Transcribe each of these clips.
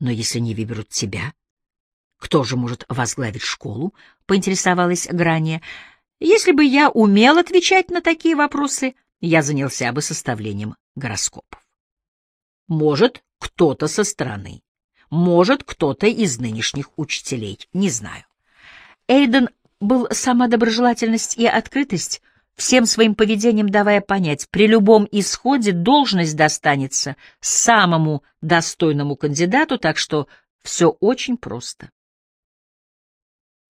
Но если не выберут тебя, кто же может возглавить школу? Поинтересовалась Грания. Если бы я умел отвечать на такие вопросы, я занялся бы составлением гороскопов. Может, кто-то со стороны. Может, кто-то из нынешних учителей. Не знаю. Эйден был сама доброжелательность и открытость, всем своим поведением давая понять, при любом исходе должность достанется самому достойному кандидату, так что все очень просто.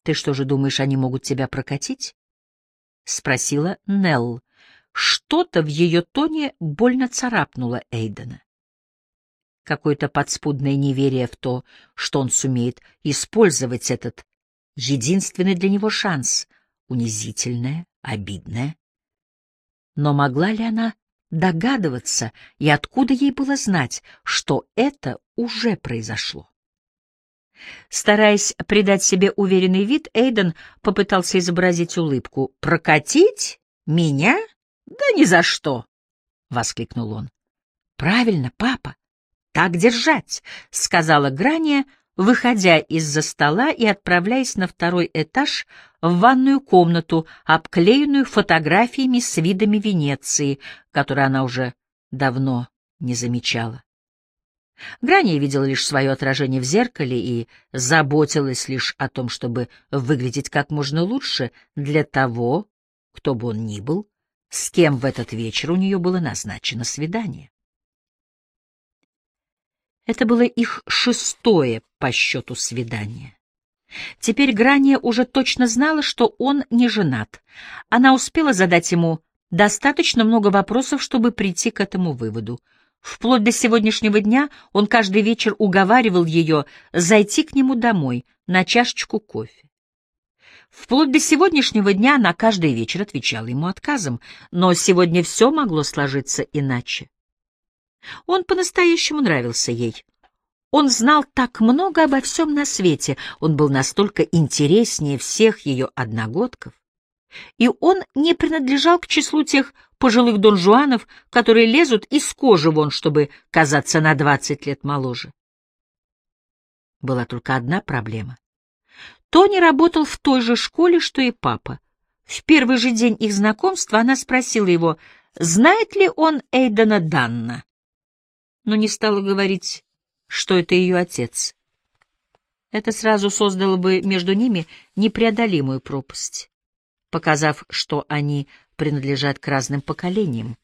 «Ты что же думаешь, они могут тебя прокатить?» — спросила Нелл. Что-то в ее тоне больно царапнуло Эйдена. Какое-то подспудное неверие в то, что он сумеет использовать этот единственный для него шанс, унизительное, обидное. Но могла ли она догадываться, и откуда ей было знать, что это уже произошло? Стараясь придать себе уверенный вид, Эйден попытался изобразить улыбку. «Прокатить? Меня? Да ни за что!» — воскликнул он. «Правильно, папа, так держать!» — сказала Грания, выходя из-за стола и отправляясь на второй этаж в ванную комнату, обклеенную фотографиями с видами Венеции, которые она уже давно не замечала. Грания видела лишь свое отражение в зеркале и заботилась лишь о том, чтобы выглядеть как можно лучше для того, кто бы он ни был, с кем в этот вечер у нее было назначено свидание. Это было их шестое по счету свидание. Теперь Грания уже точно знала, что он не женат. Она успела задать ему достаточно много вопросов, чтобы прийти к этому выводу — Вплоть до сегодняшнего дня он каждый вечер уговаривал ее зайти к нему домой на чашечку кофе. Вплоть до сегодняшнего дня она каждый вечер отвечала ему отказом, но сегодня все могло сложиться иначе. Он по-настоящему нравился ей. Он знал так много обо всем на свете, он был настолько интереснее всех ее одногодков. И он не принадлежал к числу тех пожилых донжуанов, которые лезут из кожи вон, чтобы казаться на двадцать лет моложе. Была только одна проблема. Тони работал в той же школе, что и папа. В первый же день их знакомства она спросила его, знает ли он Эйдена Данна, но не стала говорить, что это ее отец. Это сразу создало бы между ними непреодолимую пропасть, показав, что они принадлежат к разным поколениям.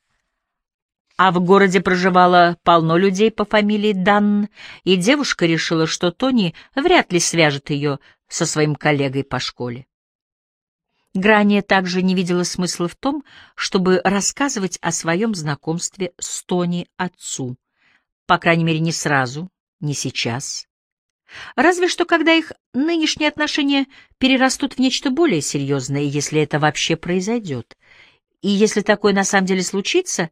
А в городе проживало полно людей по фамилии Данн, и девушка решила, что Тони вряд ли свяжет ее со своим коллегой по школе. Грания также не видела смысла в том, чтобы рассказывать о своем знакомстве с Тони отцу. По крайней мере, не сразу, не сейчас. Разве что когда их нынешние отношения перерастут в нечто более серьезное, если это вообще произойдет. И если такое на самом деле случится,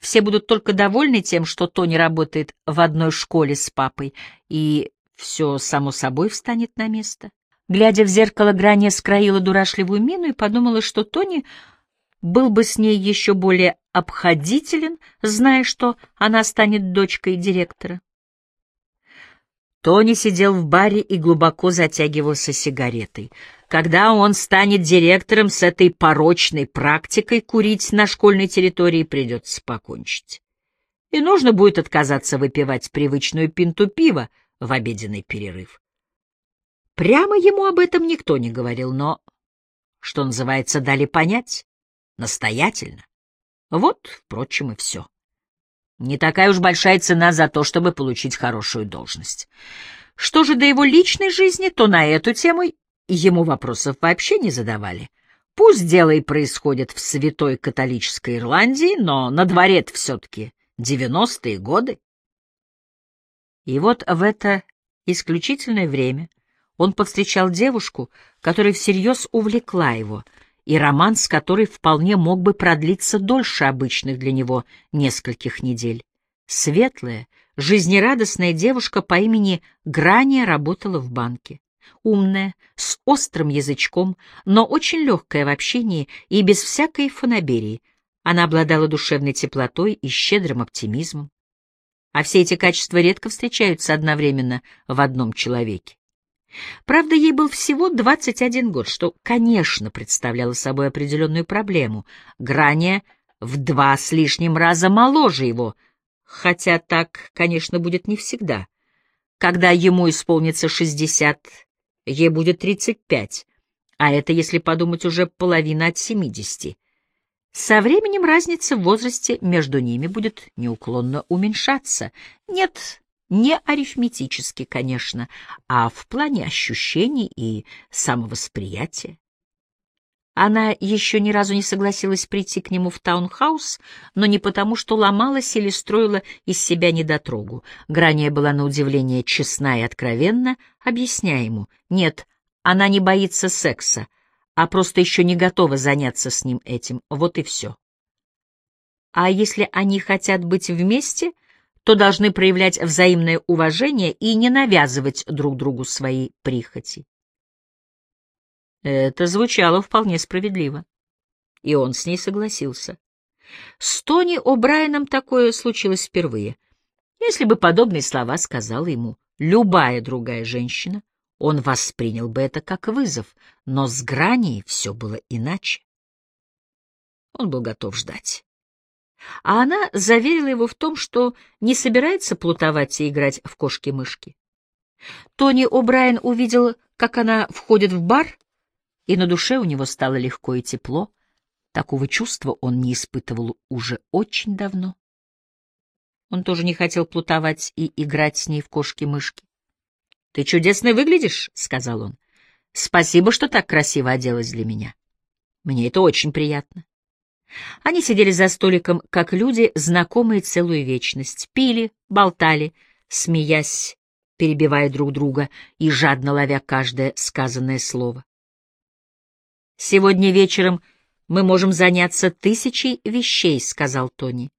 все будут только довольны тем, что Тони работает в одной школе с папой, и все само собой встанет на место. Глядя в зеркало, Грания скроила дурашливую мину и подумала, что Тони был бы с ней еще более обходителен, зная, что она станет дочкой директора. Тони сидел в баре и глубоко затягивался сигаретой. Когда он станет директором с этой порочной практикой, курить на школьной территории придется покончить. И нужно будет отказаться выпивать привычную пинту пива в обеденный перерыв. Прямо ему об этом никто не говорил, но, что называется, дали понять, настоятельно. Вот, впрочем, и все. Не такая уж большая цена за то, чтобы получить хорошую должность. Что же до его личной жизни, то на эту тему ему вопросов вообще не задавали. Пусть дело и происходит в святой католической Ирландии, но на дворе все-таки девяностые годы. И вот в это исключительное время он повстречал девушку, которая всерьез увлекла его — и роман с которой вполне мог бы продлиться дольше обычных для него нескольких недель. Светлая, жизнерадостная девушка по имени Грания работала в банке. Умная, с острым язычком, но очень легкая в общении и без всякой фанаберии. Она обладала душевной теплотой и щедрым оптимизмом. а все эти качества редко встречаются одновременно в одном человеке. Правда, ей был всего 21 год, что, конечно, представляло собой определенную проблему. Грания в два с лишним раза моложе его, хотя так, конечно, будет не всегда. Когда ему исполнится 60, ей будет 35, а это, если подумать, уже половина от 70. Со временем разница в возрасте между ними будет неуклонно уменьшаться. Нет, не арифметически, конечно, а в плане ощущений и самовосприятия. Она еще ни разу не согласилась прийти к нему в таунхаус, но не потому, что ломалась или строила из себя недотрогу. Грания была на удивление честна и откровенна, объясняя ему, нет, она не боится секса, а просто еще не готова заняться с ним этим, вот и все. А если они хотят быть вместе, то должны проявлять взаимное уважение и не навязывать друг другу свои прихоти. Это звучало вполне справедливо, и он с ней согласился. С Тони О'Брайеном такое случилось впервые. Если бы подобные слова сказала ему любая другая женщина, он воспринял бы это как вызов, но с Граней все было иначе. Он был готов ждать. А она заверила его в том, что не собирается плутовать и играть в кошки-мышки. Тони О'Брайен увидел, как она входит в бар, и на душе у него стало легко и тепло. Такого чувства он не испытывал уже очень давно. Он тоже не хотел плутовать и играть с ней в кошки-мышки. — Ты чудесно выглядишь, — сказал он. — Спасибо, что так красиво оделась для меня. Мне это очень приятно. Они сидели за столиком, как люди, знакомые целую вечность, пили, болтали, смеясь, перебивая друг друга и жадно ловя каждое сказанное слово. «Сегодня вечером мы можем заняться тысячей вещей», — сказал Тони.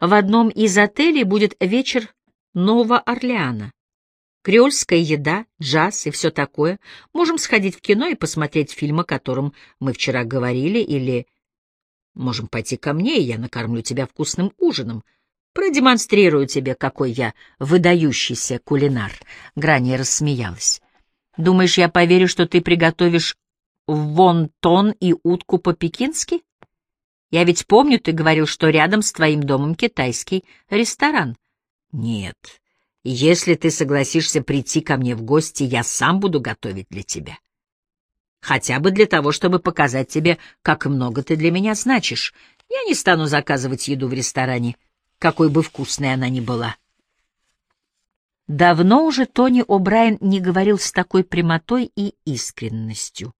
«В одном из отелей будет вечер Нового Орлеана. Креольская еда, джаз и все такое. Можем сходить в кино и посмотреть фильм, о котором мы вчера говорили, или можем пойти ко мне, и я накормлю тебя вкусным ужином. Продемонстрирую тебе, какой я выдающийся кулинар. Грани рассмеялась. Думаешь, я поверю, что ты приготовишь вонтон и утку по-пекински? Я ведь помню, ты говорил, что рядом с твоим домом китайский ресторан. Нет, если ты согласишься прийти ко мне в гости, я сам буду готовить для тебя. Хотя бы для того, чтобы показать тебе, как много ты для меня значишь. Я не стану заказывать еду в ресторане, какой бы вкусной она ни была. Давно уже Тони О'Брайен не говорил с такой прямотой и искренностью.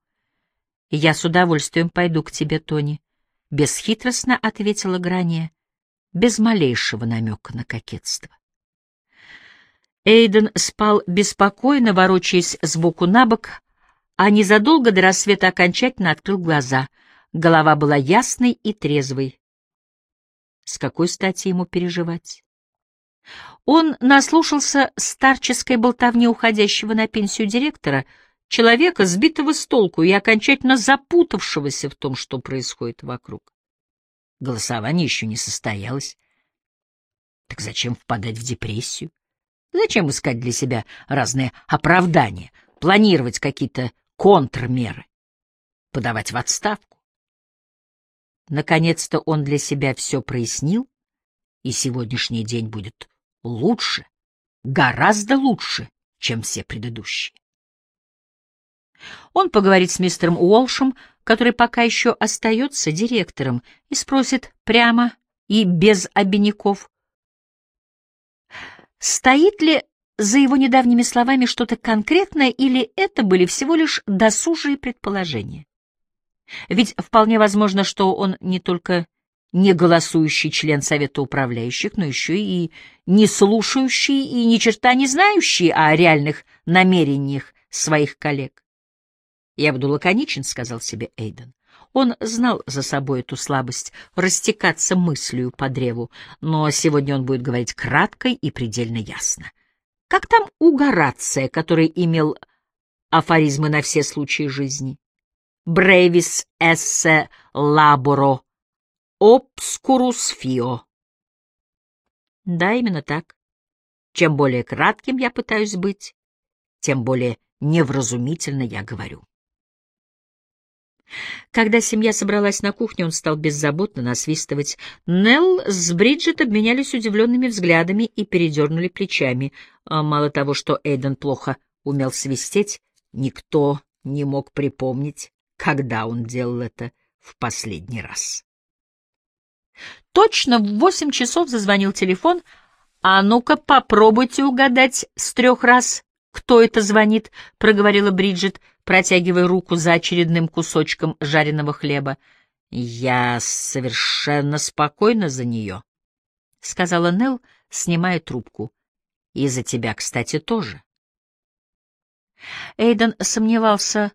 «Я с удовольствием пойду к тебе, Тони», — бесхитростно ответила Грания, без малейшего намека на кокетство. Эйден спал беспокойно, ворочаясь сбоку на бок, а незадолго до рассвета окончательно открыл глаза. Голова была ясной и трезвой. С какой стати ему переживать? Он наслушался старческой болтовни уходящего на пенсию директора — человека, сбитого с толку и окончательно запутавшегося в том, что происходит вокруг. Голосование еще не состоялось. Так зачем впадать в депрессию? Зачем искать для себя разные оправдания, планировать какие-то контрмеры, подавать в отставку? Наконец-то он для себя все прояснил, и сегодняшний день будет лучше, гораздо лучше, чем все предыдущие. Он поговорит с мистером Уолшем, который пока еще остается директором, и спросит прямо и без обиняков, стоит ли за его недавними словами что-то конкретное или это были всего лишь досужие предположения. Ведь вполне возможно, что он не только не голосующий член Совета управляющих, но еще и не слушающий и ни черта не знающий о реальных намерениях своих коллег. «Я буду лаконичен», — сказал себе Эйден. Он знал за собой эту слабость растекаться мыслью по древу, но сегодня он будет говорить кратко и предельно ясно. Как там у Горация, который имел афоризмы на все случаи жизни? «Бревис эссе лаборо обскурус фио». Да, именно так. Чем более кратким я пытаюсь быть, тем более невразумительно я говорю. Когда семья собралась на кухне, он стал беззаботно насвистывать. Нелл с Бриджит обменялись удивленными взглядами и передернули плечами. А мало того, что Эйден плохо умел свистеть, никто не мог припомнить, когда он делал это в последний раз. Точно в восемь часов зазвонил телефон. «А ну-ка, попробуйте угадать с трех раз, кто это звонит», — проговорила Бриджит, протягивая руку за очередным кусочком жареного хлеба. «Я совершенно спокойна за нее», — сказала Нелл, снимая трубку. «И за тебя, кстати, тоже». Эйден сомневался,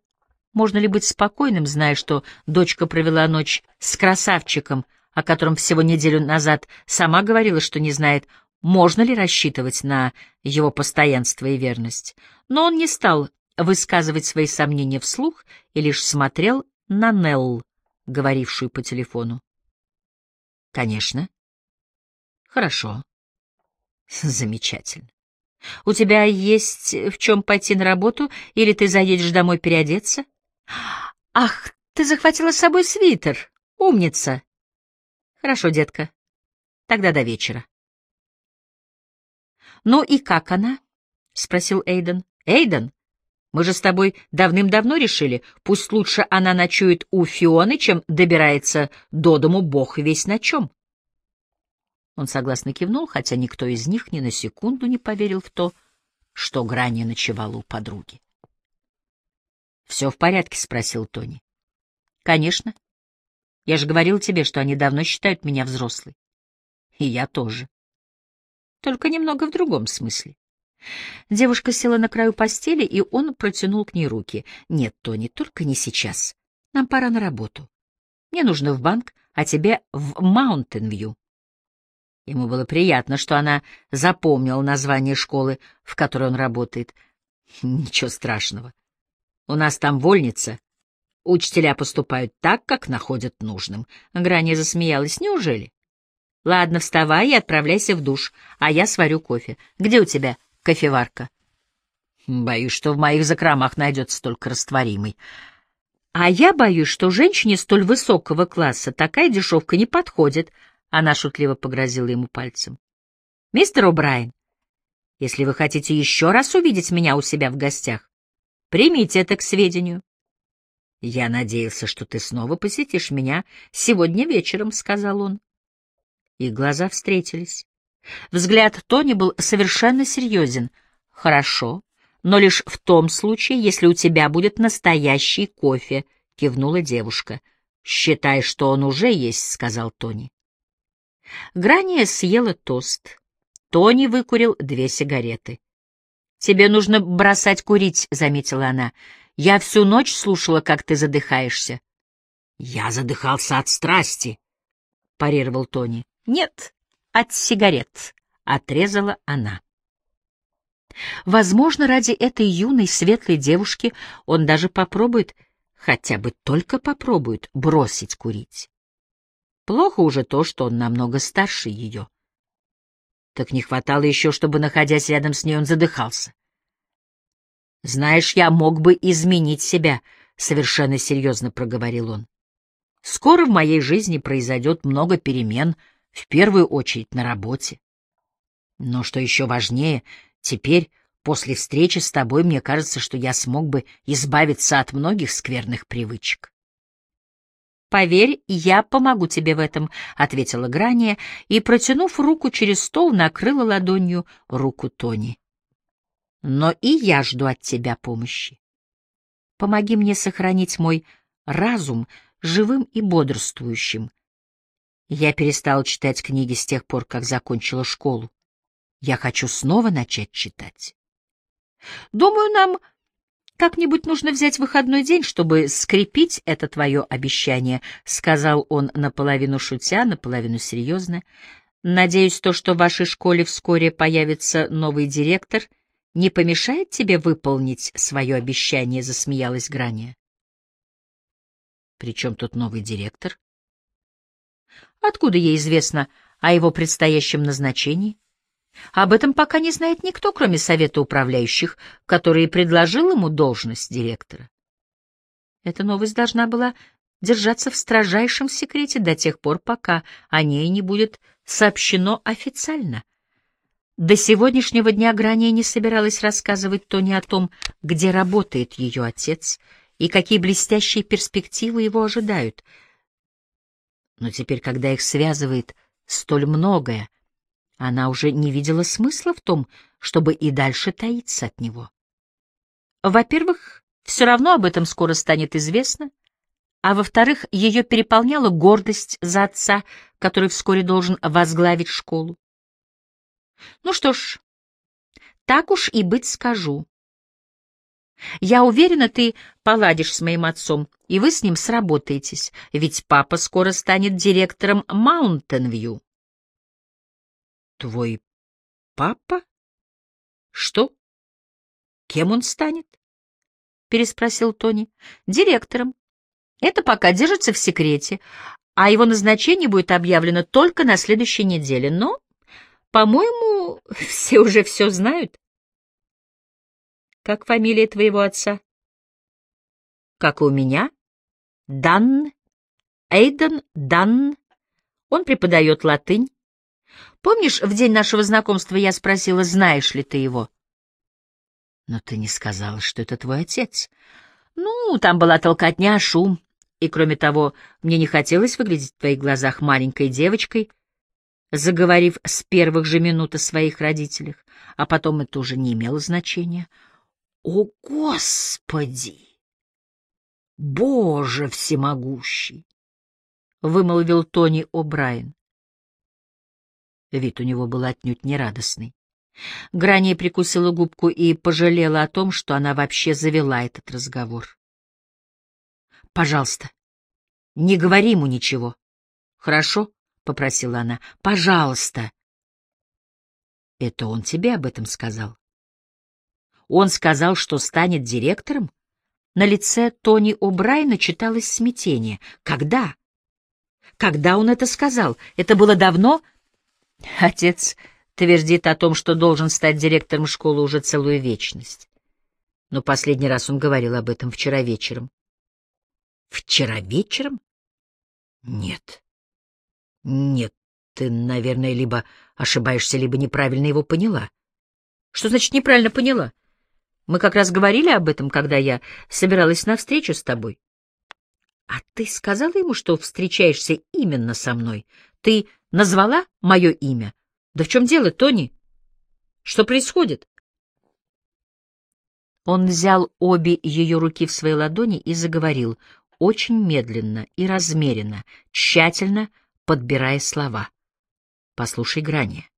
можно ли быть спокойным, зная, что дочка провела ночь с красавчиком, о котором всего неделю назад сама говорила, что не знает, можно ли рассчитывать на его постоянство и верность. Но он не стал высказывать свои сомнения вслух и лишь смотрел на Нелл, говорившую по телефону. «Конечно». «Хорошо. Замечательно. У тебя есть в чем пойти на работу, или ты заедешь домой переодеться? Ах, ты захватила с собой свитер. Умница. Хорошо, детка. Тогда до вечера. Ну и как она? спросил Эйден. Эйден, мы же с тобой давным-давно решили, пусть лучше она ночует у Фионы, чем добирается до дому бог весь на чем. Он согласно кивнул, хотя никто из них ни на секунду не поверил в то, что Грани ночевала у подруги. «Все в порядке?» — спросил Тони. «Конечно. Я же говорил тебе, что они давно считают меня взрослой. И я тоже. Только немного в другом смысле. Девушка села на краю постели, и он протянул к ней руки. «Нет, Тони, только не сейчас. Нам пора на работу. Мне нужно в банк, а тебе в Маунтин-Вью». Ему было приятно, что она запомнила название школы, в которой он работает. Ничего страшного. У нас там вольница. Учителя поступают так, как находят нужным. Грани засмеялась. Неужели? Ладно, вставай и отправляйся в душ, а я сварю кофе. Где у тебя кофеварка? Боюсь, что в моих закромах найдется только растворимый. А я боюсь, что женщине столь высокого класса такая дешевка не подходит. Она шутливо погрозила ему пальцем. Мистер О'Брайен, если вы хотите еще раз увидеть меня у себя в гостях, примите это к сведению. Я надеялся, что ты снова посетишь меня сегодня вечером, сказал он. Их глаза встретились. Взгляд Тони был совершенно серьезен. «Хорошо, но лишь в том случае, если у тебя будет настоящий кофе», — кивнула девушка. «Считай, что он уже есть», — сказал Тони. Грания съела тост. Тони выкурил две сигареты. «Тебе нужно бросать курить», — заметила она. «Я всю ночь слушала, как ты задыхаешься». «Я задыхался от страсти», — парировал Тони. «Нет, от сигарет», — отрезала она. Возможно, ради этой юной светлой девушки он даже попробует, хотя бы только попробует, бросить курить. Плохо уже то, что он намного старше ее. Так не хватало еще, чтобы, находясь рядом с ней, он задыхался. «Знаешь, я мог бы изменить себя», — совершенно серьезно проговорил он. «Скоро в моей жизни произойдет много перемен, — в первую очередь на работе. Но что еще важнее, теперь, после встречи с тобой, мне кажется, что я смог бы избавиться от многих скверных привычек. «Поверь, я помогу тебе в этом», — ответила Грания и, протянув руку через стол, накрыла ладонью руку Тони. «Но и я жду от тебя помощи. Помоги мне сохранить мой разум живым и бодрствующим, я перестала читать книги с тех пор, как закончила школу. Я хочу снова начать читать. Думаю, нам как-нибудь нужно взять выходной день, чтобы скрепить это твое обещание, — сказал он наполовину шутя, наполовину серьезно. Надеюсь, то, что в вашей школе вскоре появится новый директор, не помешает тебе выполнить свое обещание, — засмеялась Грания. — При чем тут новый директор? Откуда ей известно о его предстоящем назначении? Об этом пока не знает никто, кроме совета управляющих, который предложил ему должность директора. Эта новость должна была держаться в строжайшем секрете до тех пор, пока о ней не будет сообщено официально. До сегодняшнего дня Грания не собиралась рассказывать Тони о том, где работает ее отец и какие блестящие перспективы его ожидают. Но теперь, когда их связывает столь многое, она уже не видела смысла в том, чтобы и дальше таиться от него. Во-первых, все равно об этом скоро станет известно, а во-вторых, ее переполняла гордость за отца, который вскоре должен возглавить школу. Ну что ж, так уж и быть скажу. Я уверена, ты поладишь с моим отцом, и вы с ним сработаетесь, ведь папа скоро станет директором Маунтенвью. Твой папа? Что? Кем он станет? Переспросил Тони. Директором. Это пока держится в секрете, а его назначение будет объявлено только на следующей неделе, но по-моему, все уже все знают. Как фамилия твоего отца? Как и у меня. Дан. Эйден Дан. Он преподает латынь. Помнишь, в день нашего знакомства я спросила, знаешь ли ты его? Но ты не сказала, что это твой отец. Ну, там была толкотня, шум. И, кроме того, мне не хотелось выглядеть в твоих глазах маленькой девочкой — заговорив с первых же минут о своих родителях, а потом это уже не имело значения. «О, Господи! Боже всемогущий!» — вымолвил Тони О'Брайен. Вид у него был отнюдь нерадостный. Грани прикусила губку и пожалела о том, что она вообще завела этот разговор. «Пожалуйста, не говори ему ничего, хорошо?» — попросила она. — Пожалуйста. — Это он тебе об этом сказал? Он сказал, что станет директором? На лице Тони О'Брайна читалось смятение. Когда? Когда он это сказал? Это было давно? Отец твердит о том, что должен стать директором школы уже целую вечность. Но последний раз он говорил об этом вчера вечером. Вчера вечером? Нет. Нет, ты, наверное, либо ошибаешься, либо неправильно его поняла. Что значит неправильно поняла? Мы как раз говорили об этом, когда я собиралась на встречу с тобой. А ты сказала ему, что встречаешься именно со мной? Ты назвала мое имя? Да в чем дело, Тони? Что происходит? Он взял обе ее руки в свои ладони и заговорил, очень медленно и размеренно, тщательно, подбирая слова. Послушай, Грани,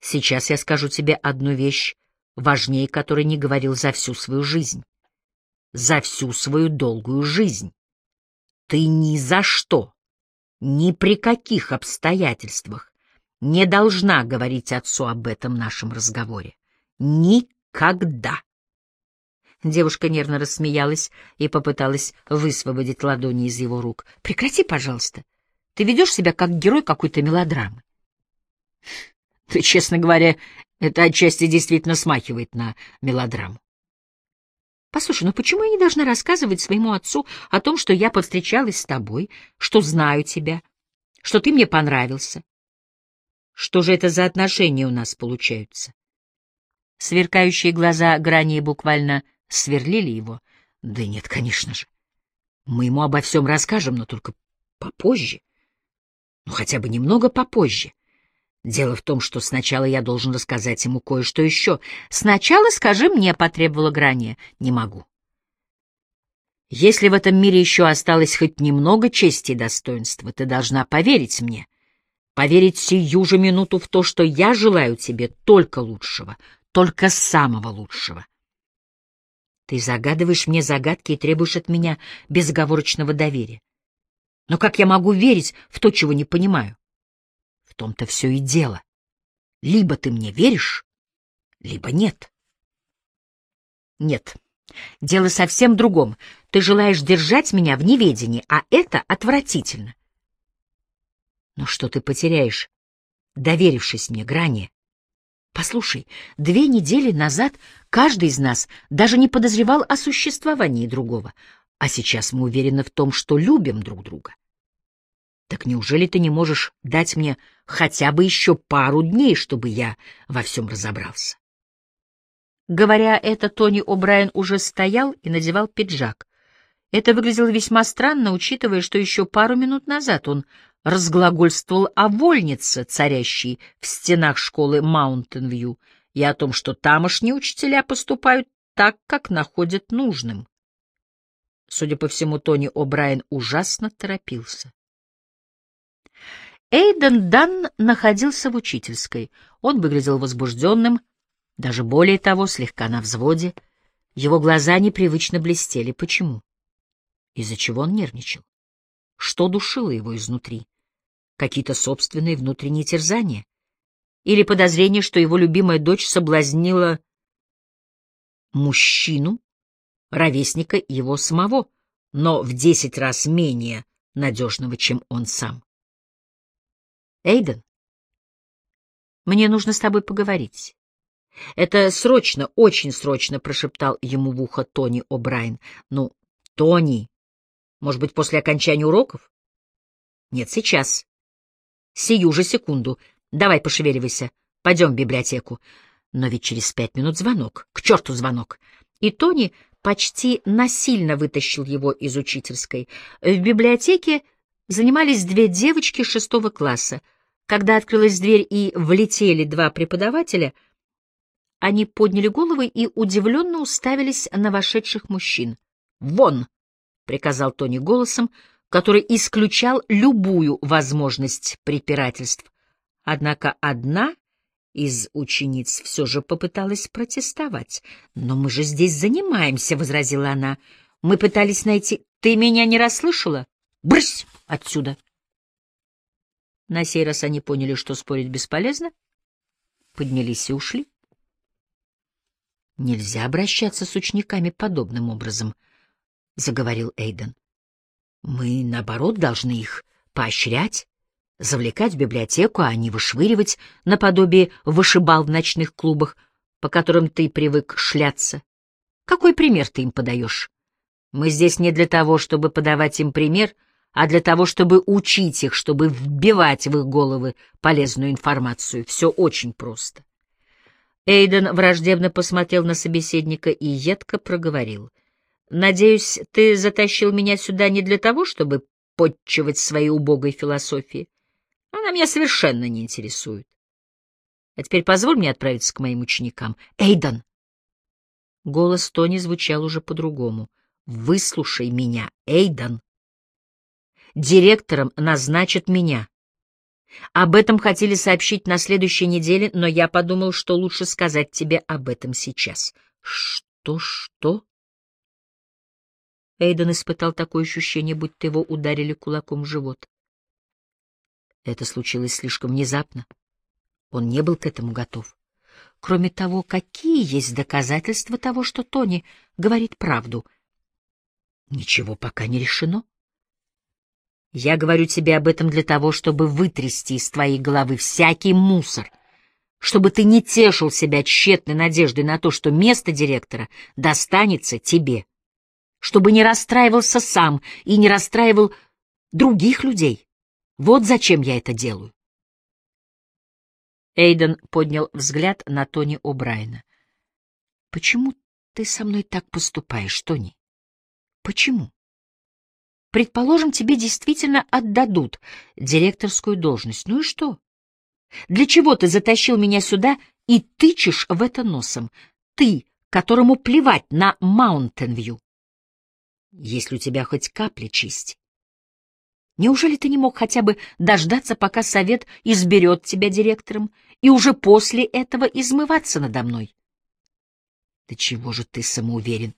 сейчас я скажу тебе одну вещь, важнее которой не говорил за всю свою жизнь. За всю свою долгую жизнь. Ты ни за что, ни при каких обстоятельствах не должна говорить отцу об этом нашем разговоре. Никогда. Девушка нервно рассмеялась и попыталась высвободить ладони из его рук. «Прекрати, пожалуйста. Ты ведешь себя как герой какой-то мелодрамы. Честно говоря, это отчасти действительно смахивает на мелодраму. Послушай, ну почему я не должна рассказывать своему отцу о том, что я повстречалась с тобой, что знаю тебя, что ты мне понравился? Что же это за отношения у нас получаются? Сверкающие глаза Грани буквально сверлили его. Да нет, конечно же. Мы ему обо всем расскажем, но только попозже. Ну, хотя бы немного попозже. Дело в том, что сначала я должен рассказать ему кое-что еще. Сначала скажи мне, — потребовала Грания. Не могу. Если в этом мире еще осталось хоть немного чести и достоинства, ты должна поверить мне. Поверить сию же минуту в то, что я желаю тебе только лучшего, только самого лучшего. Ты загадываешь мне загадки и требуешь от меня безоговорочного доверия. Но как я могу верить в то, чего не понимаю? Том-то все и дело. Либо ты мне веришь, либо нет. Нет. Дело совсем в другом. Ты желаешь держать меня в неведении, а это отвратительно. Но что ты потеряешь, доверившись мне, Грани? Послушай, две недели назад каждый из нас даже не подозревал о существовании другого, а сейчас мы уверены в том, что любим друг друга. Так неужели ты не можешь дать мне хотя бы еще пару дней, чтобы я во всем разобрался? Говоря это, Тони О'Брайен уже стоял и надевал пиджак. Это выглядело весьма странно, учитывая, что еще пару минут назад он разглагольствовал о вольнице, царящей в стенах школы Маунтин-Вью, и о том, что тамошние учителя поступают так, как находят нужным. Судя по всему, Тони О'Брайен ужасно торопился. Эйден Дан находился в учительской. Он выглядел возбужденным, даже более того, слегка на взводе. Его глаза непривычно блестели. Почему? Из-за чего он нервничал? Что душило его изнутри? Какие-то собственные внутренние терзания? Или подозрение, что его любимая дочь соблазнила мужчину, ровесника его самого, но в десять раз менее надежного, чем он сам? Эйден, мне нужно с тобой поговорить. Это срочно, очень срочно, прошептал ему в ухо Тони О'Брайен. Ну, Тони, может быть, после окончания уроков? Нет, сейчас. Сию же секунду. Давай, пошевеливайся. Пойдем в библиотеку. Но ведь через пять минут звонок. К черту звонок. И Тони почти насильно вытащил его из учительской. В библиотеке занимались две девочки шестого класса. Когда открылась дверь и влетели два преподавателя, они подняли головы и удивленно уставились на вошедших мужчин. «Вон!» — приказал Тони голосом, который исключал любую возможность препирательств. Однако одна из учениц все же попыталась протестовать. «Но мы же здесь занимаемся», — возразила она. «Мы пытались найти...» «Ты меня не расслышала? Брысь!» отсюда. На сей раз они поняли, что спорить бесполезно, поднялись и ушли. Нельзя обращаться с учениками подобным образом, — заговорил Эйден. Мы, наоборот, должны их поощрять, завлекать в библиотеку, а не вышвыривать наподобие вышибал в ночных клубах, по которым ты привык шляться. Какой пример ты им подаешь? Мы здесь не для того, чтобы подавать им пример — а для того, чтобы учить их, чтобы вбивать в их головы полезную информацию. Все очень просто. Эйден враждебно посмотрел на собеседника и едко проговорил. «Надеюсь, ты затащил меня сюда не для того, чтобы подчивать своей убогой философии. Она меня совершенно не интересует. А теперь позволь мне отправиться к моим ученикам. Эйден!» Голос Тони звучал уже по-другому. «Выслушай меня, Эйден!» Директором назначат меня. Об этом хотели сообщить на следующей неделе, но я подумал, что лучше сказать тебе об этом сейчас. Что, что? Эйден испытал такое ощущение, будто его ударили кулаком в живот. Это случилось слишком внезапно. Он не был к этому готов. Кроме того, какие есть доказательства того, что Тони говорит правду? Ничего пока не решено. Я говорю тебе об этом для того, чтобы вытрясти из твоей головы всякий мусор, чтобы ты не тешил себя тщетной надеждой на то, что место директора достанется тебе, чтобы не расстраивался сам и не расстраивал других людей. Вот зачем я это делаю. Эйден поднял взгляд на Тони О'Брайена. «Почему ты со мной так поступаешь, Тони? Почему?» Предположим, тебе действительно отдадут директорскую должность. Ну и что? Для чего ты затащил меня сюда и тычешь в это носом? Ты, которому плевать на Маунтенвью. Если у тебя хоть капля чести. Неужели ты не мог хотя бы дождаться, пока совет изберет тебя директором, и уже после этого измываться надо мной? Да чего же ты самоуверен,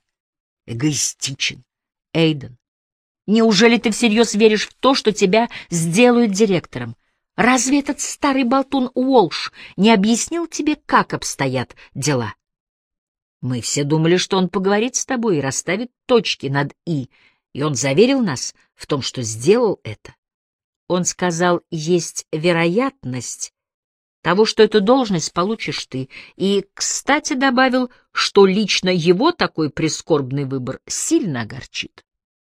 эгоистичен, Эйден? Неужели ты всерьез веришь в то, что тебя сделают директором? Разве этот старый болтун Уолш не объяснил тебе, как обстоят дела? Мы все думали, что он поговорит с тобой и расставит точки над «и», и он заверил нас в том, что сделал это. Он сказал, есть вероятность, того, что эту должность получишь ты, и, кстати, добавил, что лично его такой прискорбный выбор сильно огорчит.